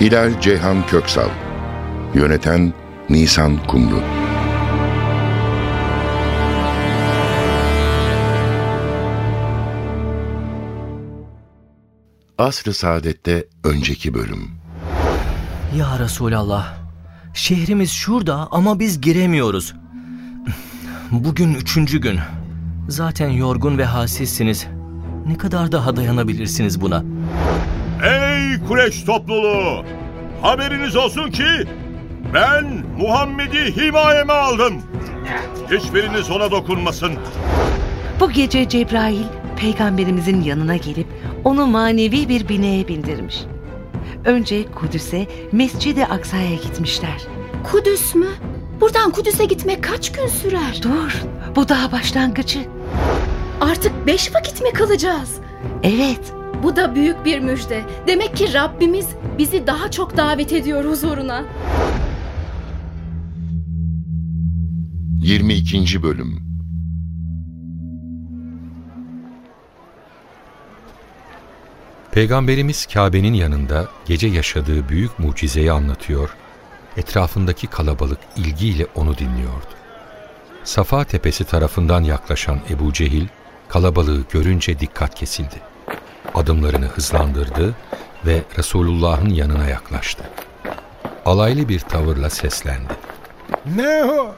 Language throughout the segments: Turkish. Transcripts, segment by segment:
Hilal Ceyhan Köksal Yöneten Nisan Kumru Asr-ı Saadet'te önceki bölüm Ya Resulallah, şehrimiz şurada ama biz giremiyoruz. Bugün üçüncü gün. Zaten yorgun ve halsizsiniz. Ne kadar daha dayanabilirsiniz buna? Ey Kureş topluluğu! Haberiniz olsun ki ben Muhammed'i himayeme aldım. Hiçbiriniz ona dokunmasın. Bu gece Cebrail peygamberimizin yanına gelip onu manevi bir bineye bindirmiş. Önce Kudüs'e, Mescid-i Aksa'ya gitmişler. Kudüs mü? Buradan Kudüs'e gitmek kaç gün sürer? Dur, bu daha başlangıcı. Artık beş vakit mi kalacağız? Evet, Bu da büyük bir müjde. Demek ki Rabbimiz bizi daha çok davet ediyor huzuruna. 22. Bölüm Peygamberimiz Kabe'nin yanında gece yaşadığı büyük mucizeyi anlatıyor, etrafındaki kalabalık ilgiyle onu dinliyordu. Safa tepesi tarafından yaklaşan Ebu Cehil, kalabalığı görünce dikkat kesildi. Adımlarını hızlandırdı ve Resulullah'ın yanına yaklaştı. Alaylı bir tavırla seslendi. Ne o?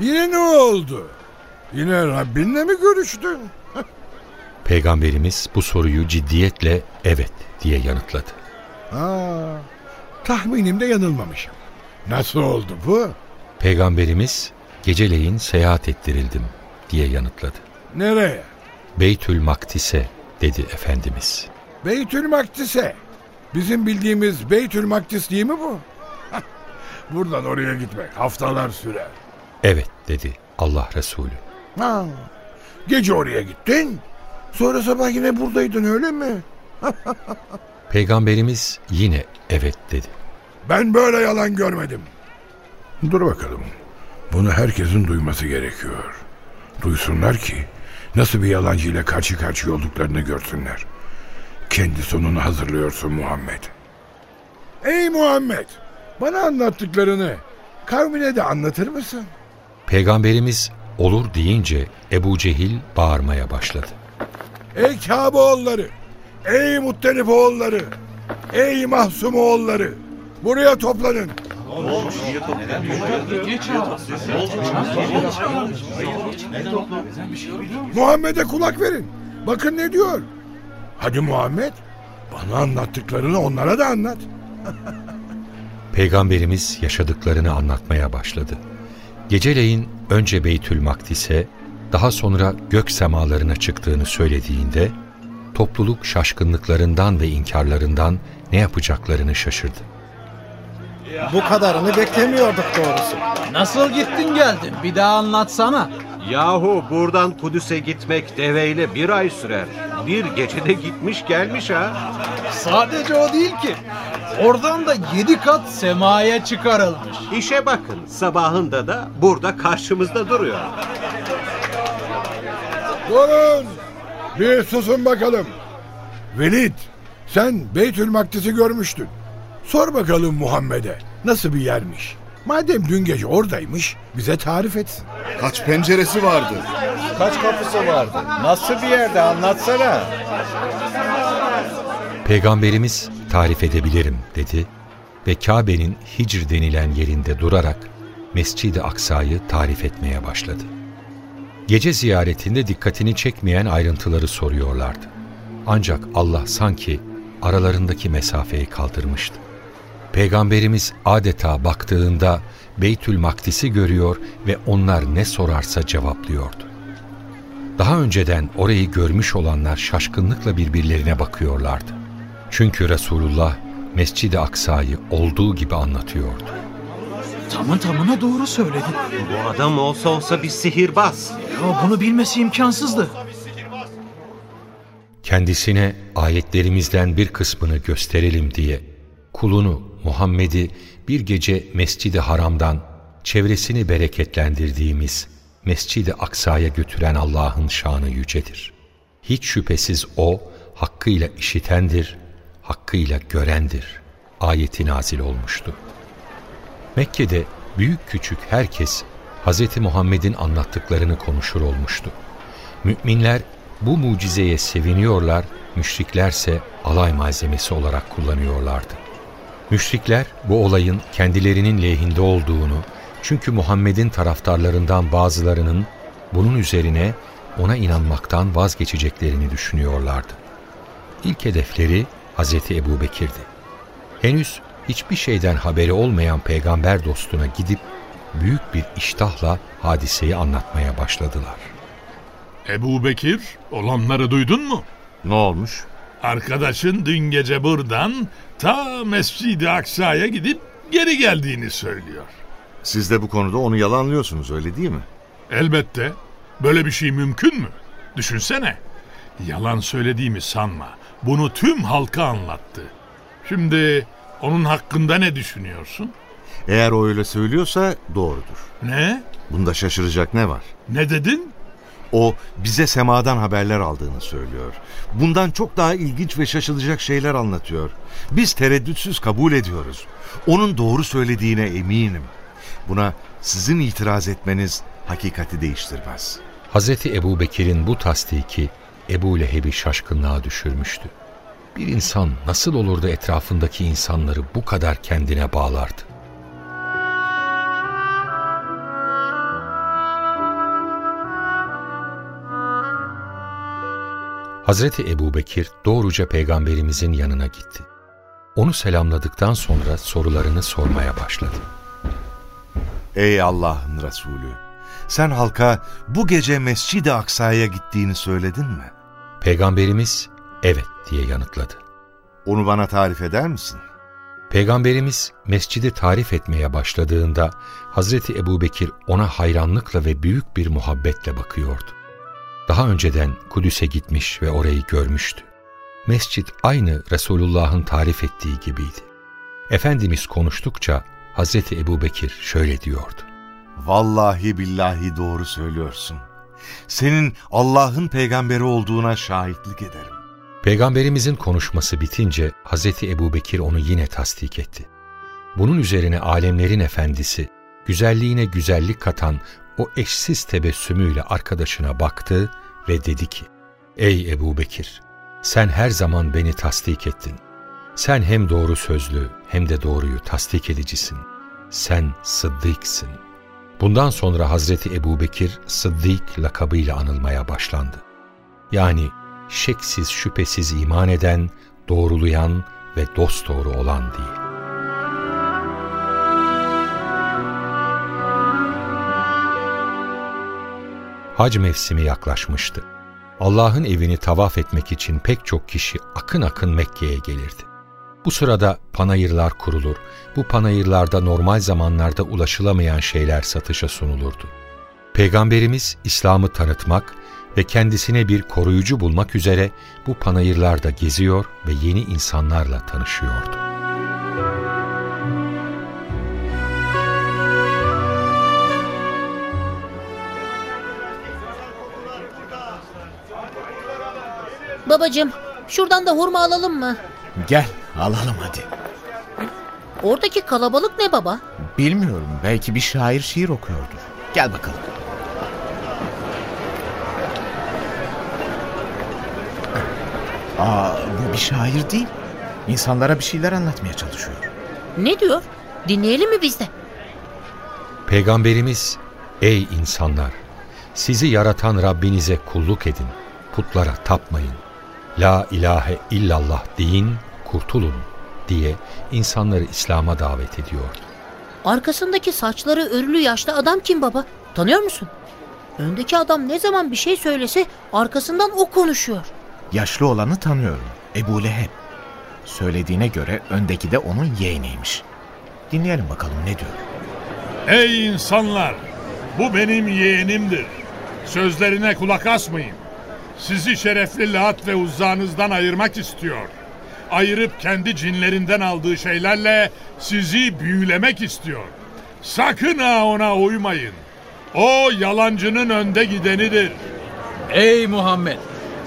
Yine ne oldu? Yine Rabbinle mi görüştün? Peygamberimiz bu soruyu ciddiyetle evet diye yanıtladı. Aa, tahminimde yanılmamışım. Nasıl oldu bu? Peygamberimiz geceleyin seyahat ettirildim diye yanıtladı. Nereye? Beytül Maktis'e dedi Efendimiz. Beytül Makdis'e. Bizim bildiğimiz Beytül Makdis değil mi bu? Buradan oraya gitmek haftalar sürer. Evet dedi Allah Resulü. Ha, gece oraya gittin. Sonra sabah yine buradaydın öyle mi? Peygamberimiz yine evet dedi. Ben böyle yalan görmedim. Dur bakalım. Bunu herkesin duyması gerekiyor. Duysunlar ki nasıl bir yalancıyla karşı karşıya olduklarını görsünler. Kendi sonunu hazırlıyorsun Muhammed. Ey Muhammed! Bana anlattıklarını kavmine de anlatır mısın? Peygamberimiz olur deyince Ebu Cehil bağırmaya başladı. Ey Kabe oğulları! Ey Muttalip oğulları! Ey Mahsum oğulları! Buraya toplanın. Muhammed'e kulak verin. Bakın ne diyor. Hadi Muhammed, bana anlattıklarını onlara da anlat. Peygamberimiz yaşadıklarını anlatmaya başladı. Geceleyin önce Beytül Makdis'e, daha sonra gök semalarına çıktığını söylediğinde, topluluk şaşkınlıklarından ve inkarlarından ne yapacaklarını şaşırdı. Bu kadarını beklemiyorduk doğrusu. Nasıl gittin geldin? Bir daha anlatsana. Yahu buradan Kudüs'e gitmek deveyle bir ay sürer. Bir gecede gitmiş gelmiş ha. Sadece o değil ki. Oradan da yedi kat semaya çıkarılmış. İşe bakın sabahında da burada karşımızda duruyor. Durun. Bir susun bakalım. Velid, sen Beytül Makdis'i görmüştün. Sor bakalım Muhammed'e nasıl bir yermiş. Madem dün gece oradaymış bize tarif etsin. Kaç penceresi vardı? Kaç kapısı vardı? Nasıl bir yerde anlatsana. Peygamberimiz tarif edebilirim dedi ve Kabe'nin Hicr denilen yerinde durarak Mescid-i Aksa'yı tarif etmeye başladı. Gece ziyaretinde dikkatini çekmeyen ayrıntıları soruyorlardı. Ancak Allah sanki aralarındaki mesafeyi kaldırmıştı. Peygamberimiz adeta baktığında Beytül Makdis'i görüyor ve onlar ne sorarsa cevaplıyordu. Daha önceden orayı görmüş olanlar şaşkınlıkla birbirlerine bakıyorlardı. Çünkü Resulullah Mescid-i Aksa'yı olduğu gibi anlatıyordu. Tamın tamına doğru söyledi. Bu adam olsa olsa bir sihirbaz. Ya bunu bilmesi imkansızdı. Kendisine ayetlerimizden bir kısmını gösterelim diye kulunu Muhammed'i bir gece Mescid-i Haram'dan çevresini bereketlendirdiğimiz Mescid-i Aksa'ya götüren Allah'ın şanı yücedir. Hiç şüphesiz O hakkıyla işitendir, hakkıyla görendir. Ayeti nazil olmuştu. Mekke'de büyük küçük herkes Hz. Muhammed'in anlattıklarını konuşur olmuştu. Müminler bu mucizeye seviniyorlar, müşriklerse alay malzemesi olarak kullanıyorlardı. Müşrikler bu olayın kendilerinin lehinde olduğunu, çünkü Muhammed'in taraftarlarından bazılarının bunun üzerine ona inanmaktan vazgeçeceklerini düşünüyorlardı. İlk hedefleri Hz. Ebu Bekir'di. Henüz hiçbir şeyden haberi olmayan peygamber dostuna gidip büyük bir iştahla hadiseyi anlatmaya başladılar. Ebu Bekir, olanları duydun mu? Ne olmuş? Arkadaşın dün gece buradan ta Mescid-i Aksa'ya gidip geri geldiğini söylüyor. Siz de bu konuda onu yalanlıyorsunuz öyle değil mi? Elbette. Böyle bir şey mümkün mü? Düşünsene. Yalan söylediğimi sanma. Bunu tüm halka anlattı. Şimdi onun hakkında ne düşünüyorsun? Eğer o öyle söylüyorsa doğrudur. Ne? Bunda şaşıracak ne var? Ne dedin? O bize semadan haberler aldığını söylüyor. Bundan çok daha ilginç ve şaşılacak şeyler anlatıyor. Biz tereddütsüz kabul ediyoruz. Onun doğru söylediğine eminim. Buna sizin itiraz etmeniz hakikati değiştirmez. Hz. Ebu Bekir'in bu tasdiki Ebu Leheb'i şaşkınlığa düşürmüştü. Bir insan nasıl olur da etrafındaki insanları bu kadar kendine bağlardı? Hazreti Ebu Bekir doğruca peygamberimizin yanına gitti. Onu selamladıktan sonra sorularını sormaya başladı. Ey Allah'ın Resulü! Sen halka bu gece Mescid-i Aksa'ya gittiğini söyledin mi? Peygamberimiz evet diye yanıtladı. Onu bana tarif eder misin? Peygamberimiz mescidi tarif etmeye başladığında Hazreti Ebu Bekir ona hayranlıkla ve büyük bir muhabbetle bakıyordu. Daha önceden Kudüs'e gitmiş ve orayı görmüştü. Mescit aynı Resulullah'ın tarif ettiği gibiydi. Efendimiz konuştukça Hazreti Ebu Bekir şöyle diyordu. Vallahi billahi doğru söylüyorsun. Senin Allah'ın peygamberi olduğuna şahitlik ederim. Peygamberimizin konuşması bitince Hazreti Ebu Bekir onu yine tasdik etti. Bunun üzerine alemlerin efendisi, güzelliğine güzellik katan o eşsiz tebessümüyle arkadaşına baktı ve dedi ki, Ey Ebu Bekir, sen her zaman beni tasdik ettin. Sen hem doğru sözlü hem de doğruyu tasdik edicisin. Sen sıddıksın. Bundan sonra Hazreti Ebu Bekir Sıddık lakabıyla anılmaya başlandı. Yani şeksiz şüphesiz iman eden, doğrulayan ve dosdoğru olan diye. Hac mevsimi yaklaşmıştı. Allah'ın evini tavaf etmek için pek çok kişi akın akın Mekke'ye gelirdi. Bu sırada panayırlar kurulur, bu panayırlarda normal zamanlarda ulaşılamayan şeyler satışa sunulurdu. Peygamberimiz İslam'ı tanıtmak ve kendisine bir koruyucu bulmak üzere bu panayırlarda geziyor ve yeni insanlarla tanışıyordu. Babacım, şuradan da hurma alalım mı? Gel, alalım hadi. Oradaki kalabalık ne baba? Bilmiyorum, belki bir şair şiir okuyordur. Gel bakalım. Aa, bu bir şair değil. İnsanlara bir şeyler anlatmaya çalışıyor. Ne diyor? Dinleyelim mi biz de? Peygamberimiz, ey insanlar! Sizi yaratan Rabbinize kulluk edin, putlara tapmayın. La ilahe illallah deyin, kurtulun diye insanları İslam'a davet ediyordu. Arkasındaki saçları örülü yaşlı adam kim baba? Tanıyor musun? Öndeki adam ne zaman bir şey söylese arkasından o konuşuyor. Yaşlı olanı tanıyorum. Ebu Leheb. Söylediğine göre öndeki de onun yeğeniymiş. Dinleyelim bakalım ne diyor. Ey insanlar! Bu benim yeğenimdir. Sözlerine kulak asmayın. Sizi şerefli Lat ve Uzza'nızdan ayırmak istiyor. Ayırıp kendi cinlerinden aldığı şeylerle sizi büyülemek istiyor. Sakın ha ona uymayın. O yalancının önde gidenidir. Ey Muhammed!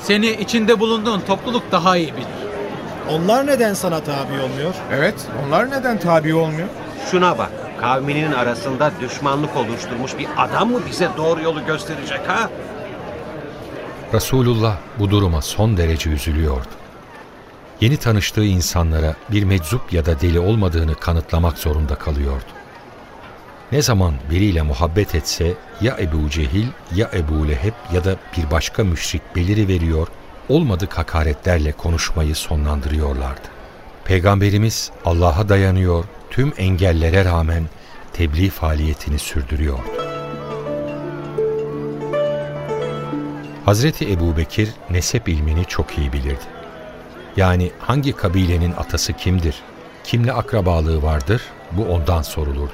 Seni içinde bulunduğun topluluk daha iyi bilir. Onlar neden sana tabi olmuyor? Evet, onlar neden tabi olmuyor? Şuna bak, kavminin arasında düşmanlık oluşturmuş bir adam mı bize doğru yolu gösterecek ha? Resulullah bu duruma son derece üzülüyordu. Yeni tanıştığı insanlara bir meczup ya da deli olmadığını kanıtlamak zorunda kalıyordu. Ne zaman biriyle muhabbet etse ya Ebu Cehil ya Ebu Leheb ya da bir başka müşrik beliri veriyor, olmadık hakaretlerle konuşmayı sonlandırıyorlardı. Peygamberimiz Allah'a dayanıyor, tüm engellere rağmen tebliğ faaliyetini sürdürüyordu. Hazreti Ebu Bekir nesep ilmini çok iyi bilirdi. Yani hangi kabilenin atası kimdir, kimle akrabalığı vardır bu ondan sorulurdu.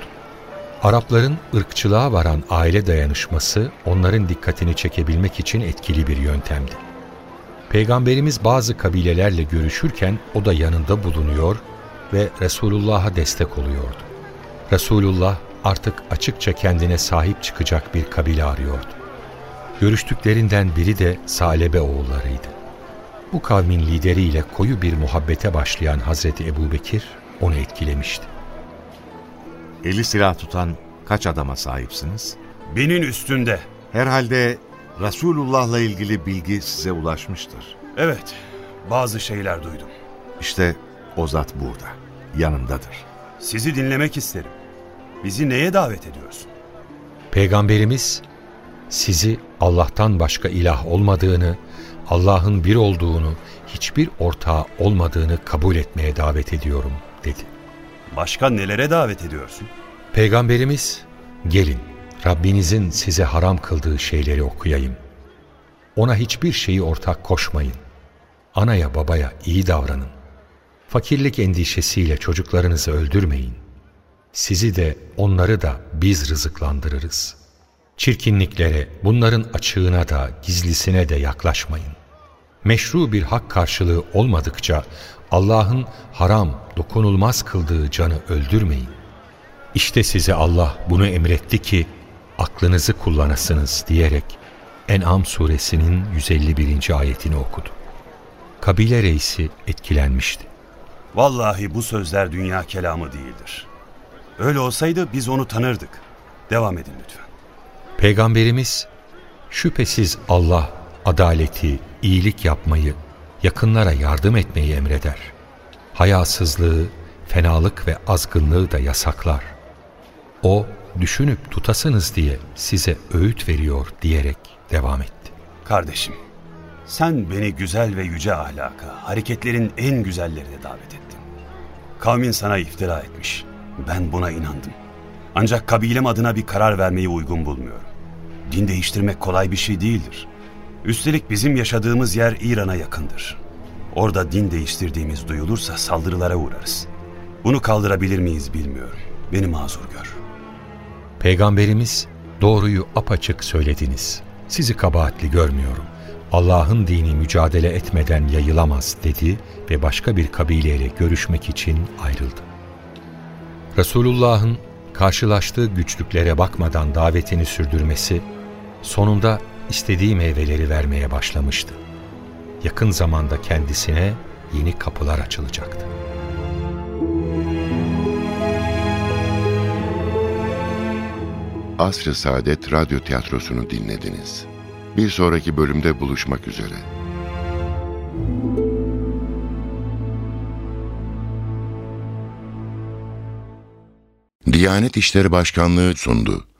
Arapların ırkçılığa varan aile dayanışması onların dikkatini çekebilmek için etkili bir yöntemdi. Peygamberimiz bazı kabilelerle görüşürken o da yanında bulunuyor ve Resulullah'a destek oluyordu. Resulullah artık açıkça kendine sahip çıkacak bir kabile arıyordu. Görüştüklerinden biri de Salebe oğullarıydı. Bu kavmin lideriyle koyu bir muhabbete başlayan Hazreti Ebubekir onu etkilemişti. Eli silah tutan kaç adama sahipsiniz? Binin üstünde. Herhalde Resulullah'la ilgili bilgi size ulaşmıştır. Evet, bazı şeyler duydum. İşte o zat burada, yanındadır. Sizi dinlemek isterim. Bizi neye davet ediyorsun? Peygamberimiz sizi Allah'tan başka ilah olmadığını, Allah'ın bir olduğunu, hiçbir ortağı olmadığını kabul etmeye davet ediyorum dedi. Başka nelere davet ediyorsun? Peygamberimiz gelin Rabbinizin size haram kıldığı şeyleri okuyayım. Ona hiçbir şeyi ortak koşmayın. Anaya babaya iyi davranın. Fakirlik endişesiyle çocuklarınızı öldürmeyin. Sizi de onları da biz rızıklandırırız. Çirkinliklere, bunların açığına da gizlisine de yaklaşmayın. Meşru bir hak karşılığı olmadıkça Allah'ın haram, dokunulmaz kıldığı canı öldürmeyin. İşte size Allah bunu emretti ki aklınızı kullanasınız diyerek En'am suresinin 151. ayetini okudu. Kabile reisi etkilenmişti. Vallahi bu sözler dünya kelamı değildir. Öyle olsaydı biz onu tanırdık. Devam edin lütfen. Peygamberimiz şüphesiz Allah adaleti, iyilik yapmayı, yakınlara yardım etmeyi emreder. Hayasızlığı, fenalık ve azgınlığı da yasaklar. O düşünüp tutasınız diye size öğüt veriyor diyerek devam etti. Kardeşim, sen beni güzel ve yüce ahlaka, hareketlerin en güzellerine davet ettin. Kavmin sana iftira etmiş. Ben buna inandım. Ancak kabilem adına bir karar vermeyi uygun bulmuyorum. Din değiştirmek kolay bir şey değildir. Üstelik bizim yaşadığımız yer İran'a yakındır. Orada din değiştirdiğimiz duyulursa saldırılara uğrarız. Bunu kaldırabilir miyiz bilmiyorum. Beni mazur gör. Peygamberimiz doğruyu apaçık söylediniz. Sizi kabahatli görmüyorum. Allah'ın dini mücadele etmeden yayılamaz dedi ve başka bir kabileyle görüşmek için ayrıldı. Resulullah'ın karşılaştığı güçlüklere bakmadan davetini sürdürmesi sonunda istediği meyveleri vermeye başlamıştı. Yakın zamanda kendisine yeni kapılar açılacaktı. Asr-ı Saadet Radyo Tiyatrosu'nu dinlediniz. Bir sonraki bölümde buluşmak üzere. Diyanet İşleri Başkanlığı sundu.